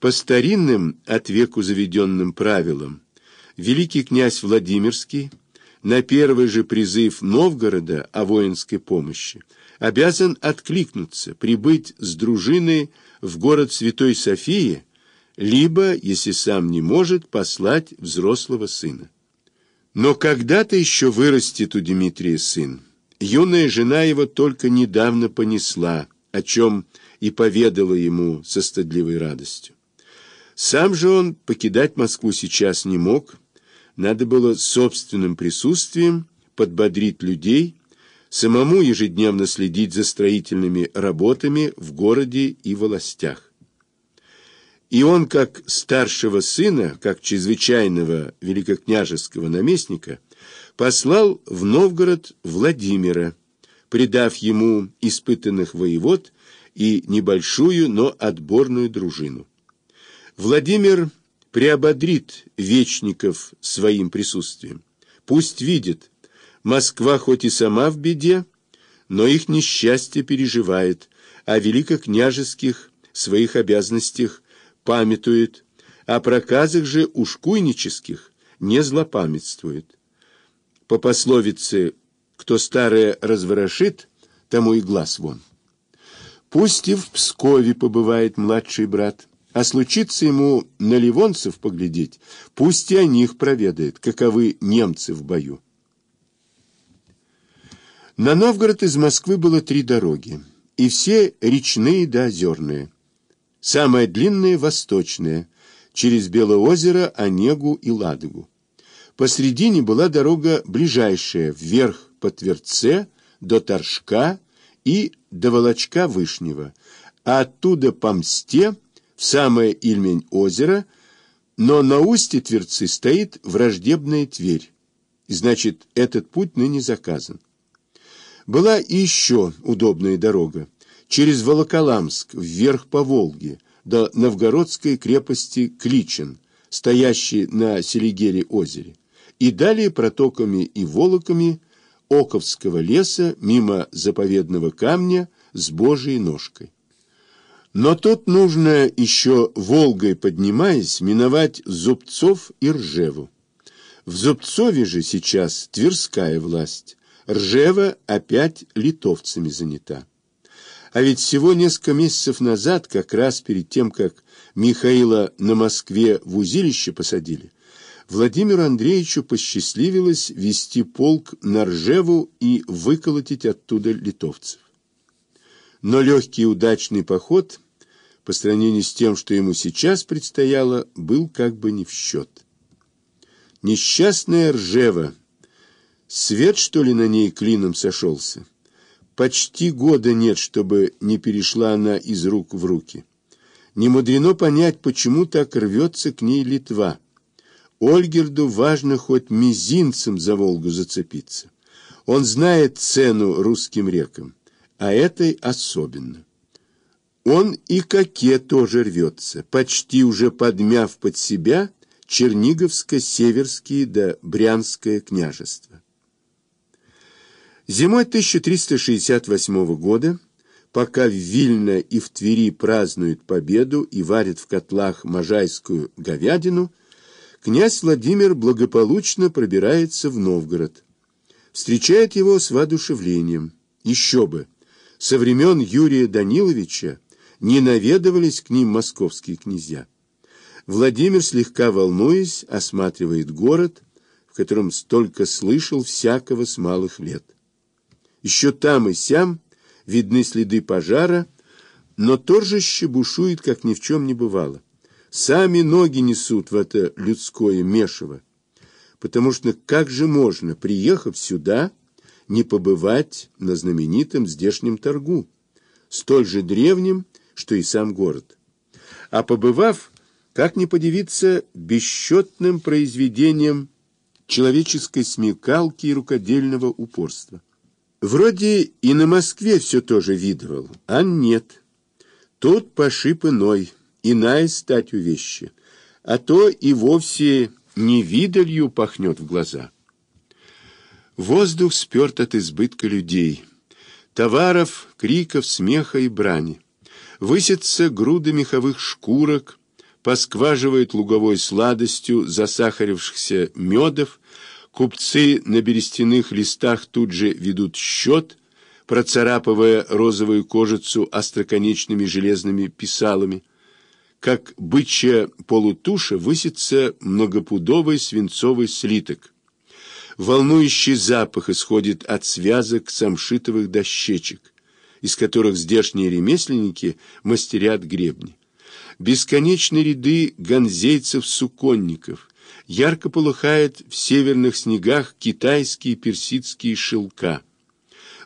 По старинным от веку заведенным правилам великий князь Владимирский на первый же призыв Новгорода о воинской помощи обязан откликнуться, прибыть с дружиной в город Святой Софии, либо, если сам не может, послать взрослого сына. Но когда-то еще вырастет у Дмитрия сын. Юная жена его только недавно понесла, о чем и поведала ему со стыдливой радостью. Сам же он покидать Москву сейчас не мог, надо было собственным присутствием подбодрить людей, самому ежедневно следить за строительными работами в городе и властях. И он, как старшего сына, как чрезвычайного великокняжеского наместника, послал в Новгород Владимира, придав ему испытанных воевод и небольшую, но отборную дружину. Владимир приободрит вечников своим присутствием. Пусть видит, Москва хоть и сама в беде, но их несчастье переживает, а великокняжеских своих обязанностях памятует, а проказах же ушкуйнических не злопамятствует. По пословице «кто старое разворошит, тому и глаз вон». Пусть и в Пскове побывает младший брат, а случится ему на ливонцев поглядеть, пусть и о них проведает, каковы немцы в бою. На Новгород из Москвы было три дороги, и все речные да озерные. Самая длинная — восточная, через Белоозеро, Онегу и Ладогу. Посредине была дорога ближайшая, вверх по Тверце, до Торжка и до Волочка Вышнего, а оттуда по Мсте — самое Ильмень озеро, но на устье Тверцы стоит враждебная Тверь, и значит, этот путь ныне заказан. Была еще удобная дорога, через Волоколамск, вверх по Волге, до новгородской крепости Кличин, стоящей на Селигере озере, и далее протоками и волоками Оковского леса мимо заповедного камня с Божией ножкой. Но тут нужно еще Волгой поднимаясь миновать Зубцов и Ржеву. В Зубцове же сейчас Тверская власть, Ржева опять литовцами занята. А ведь всего несколько месяцев назад, как раз перед тем, как Михаила на Москве в узилище посадили, Владимиру Андреевичу посчастливилось вести полк на Ржеву и выколотить оттуда литовцев. Но легкий и удачный поход – по сравнению с тем, что ему сейчас предстояло, был как бы не в счет. Несчастная Ржева. Свет, что ли, на ней клином сошелся? Почти года нет, чтобы не перешла она из рук в руки. Не мудрено понять, почему так рвется к ней Литва. Ольгерду важно хоть мизинцем за Волгу зацепиться. Он знает цену русским рекам, а этой особенно. Он и коке тоже рвется, почти уже подмяв под себя Черниговско-Северские да Брянское княжество. Зимой 1368 года, пока в Вильно и в Твери празднуют победу и варят в котлах можайскую говядину, князь Владимир благополучно пробирается в Новгород. Встречает его с воодушевлением. Еще бы! Со времен Юрия Даниловича не наведывались к ним московские князья. Владимир, слегка волнуясь, осматривает город, в котором столько слышал всякого с малых лет. Еще там и сям видны следы пожара, но торжище бушует, как ни в чем не бывало. Сами ноги несут в это людское мешево, потому что как же можно, приехав сюда, не побывать на знаменитом здешнем торгу, столь же древнем, что и сам город. А побывав, как не подивиться бесчетным произведением человеческой смекалки и рукодельного упорства. Вроде и на Москве все тоже видывал, а нет. Тут пошиб иной, иная стать вещи, а то и вовсе невидалью пахнет в глаза. Воздух сперт от избытка людей, товаров, криков, смеха и брани высятся груды меховых шкурок, поскваживает луговой сладостью засахарившихся медов, купцы на берестяных листах тут же ведут счет, процарапывая розовую кожицу остроконечными железными писалами. Как бычья полутуша высится многопудовый свинцовый слиток. Волнующий запах исходит от связок самшитовых дощечек, из которых здешние ремесленники мастерят гребни. Бесконечные ряды гонзейцев-суконников, ярко полыхает в северных снегах китайские персидские шелка.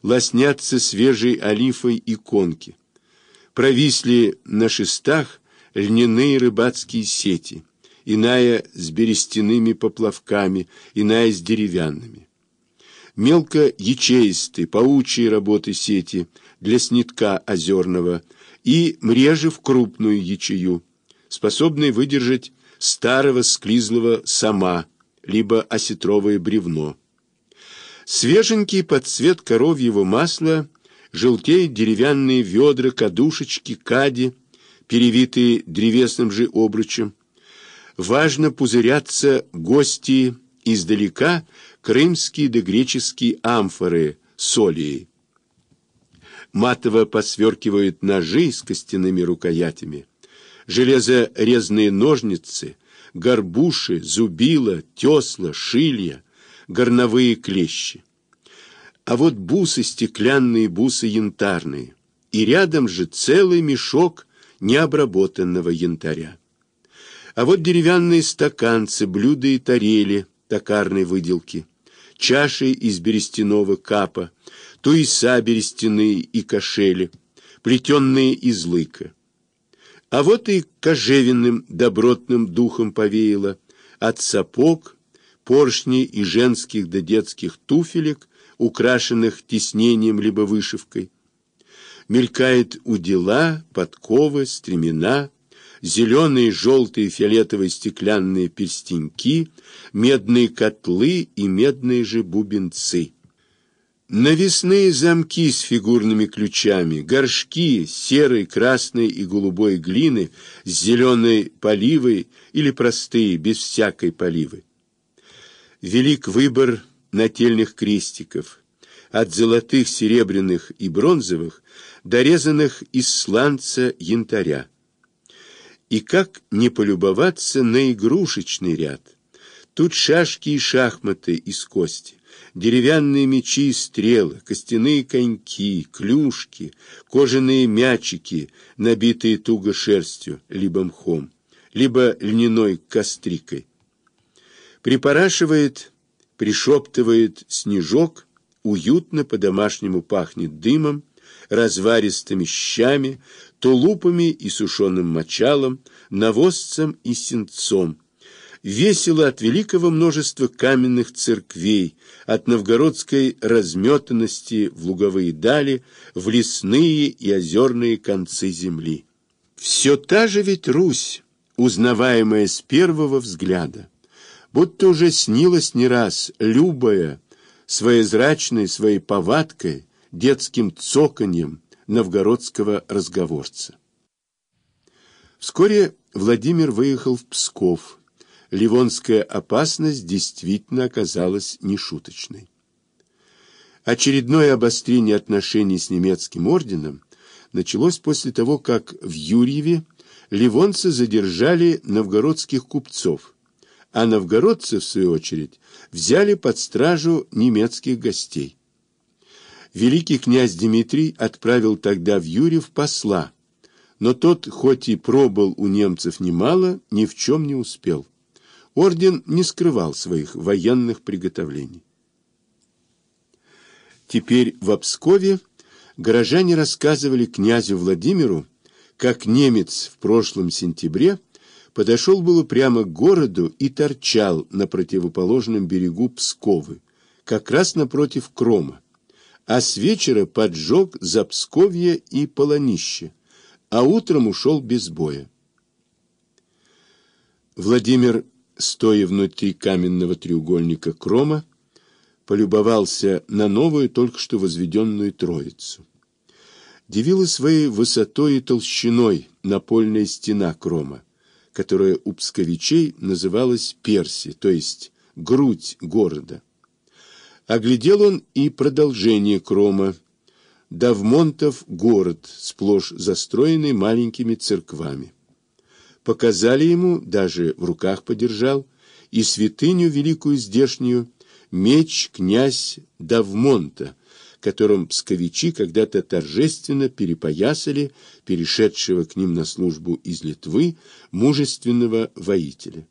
Лоснятся свежей олифой иконки. Провисли на шестах льняные рыбацкие сети, иная с берестяными поплавками, иная с деревянными. Мелко ячеистые, паучьи работы сети для снитка озерного – и мрежи в крупную ячею, способные выдержать старого склизлого сама, либо осетровое бревно. Свеженький под цвет коровьего масла желтеют деревянные ведра, кадушечки, кади, перевитые древесным же обручем. Важно пузырятся гости издалека крымские да греческие амфоры солии матово посверкивают ножи с костяными рукоятями, железорезные ножницы, горбуши, зубила, тесла, шилья, горновые клещи. А вот бусы стеклянные, бусы янтарные, и рядом же целый мешок необработанного янтаря. А вот деревянные стаканцы, блюда и тарели токарной выделки, чаши из берестяного капа, туиса берестяные и кошели, плетенные из лыка. А вот и кожевенным добротным духом повеяло от сапог, поршней и женских да детских туфелек, украшенных тиснением либо вышивкой. Мелькает удила, подковы, стремена, зеленые, желтые, фиолетовые стеклянные перстеньки, медные котлы и медные же бубенцы. Навесные замки с фигурными ключами, горшки серой, красной и голубой глины с зеленой поливой или простые, без всякой поливы. Велик выбор нательных крестиков, от золотых, серебряных и бронзовых, дорезанных из сланца янтаря. И как не полюбоваться на игрушечный ряд? Тут шашки и шахматы из кости деревянные мечи и стрелы, костяные коньки, клюшки, кожаные мячики, набитые туго шерстью, либо мхом, либо льняной кострикой. Припорашивает, пришептывает снежок, уютно по-домашнему пахнет дымом, разваристыми щами, тулупами и сушеным мочалом, навозцем и сенцом, весело от великого множества каменных церквей, от новгородской разметанности в луговые дали, в лесные и озерные концы земли. Все та же ведь Русь, узнаваемая с первого взгляда, будто уже снилась не раз, любая, своезрачной своей повадкой, детским цоканьем новгородского разговорца. Вскоре Владимир выехал в Псков, ливонская опасность действительно оказалась нешуточной. Очередное обострение отношений с немецким орденом началось после того, как в Юрьеве ливонцы задержали новгородских купцов, а новгородцы, в свою очередь, взяли под стражу немецких гостей. Великий князь Дмитрий отправил тогда в Юрьев посла, но тот, хоть и пробыл у немцев немало, ни в чем не успел орден не скрывал своих военных приготовлений. Теперь в Обскове горожане рассказывали князю Владимиру, как немец в прошлом сентябре подошел было прямо к городу и торчал на противоположном берегу Псковы, как раз напротив Крома, а с вечера поджег Запсковье и Полонище, а утром ушел без боя. Владимир стоя внутри каменного треугольника Крома, полюбовался на новую, только что возведенную Троицу. Дивила своей высотой и толщиной напольная стена Крома, которая у псковичей называлась Перси, то есть грудь города. Оглядел он и продолжение Крома, Давмонтов город, сплошь застроенный маленькими церквами. Показали ему, даже в руках подержал, и святыню великую здешнюю, меч князь Давмонта, которым псковичи когда-то торжественно перепоясали перешедшего к ним на службу из Литвы мужественного воителя.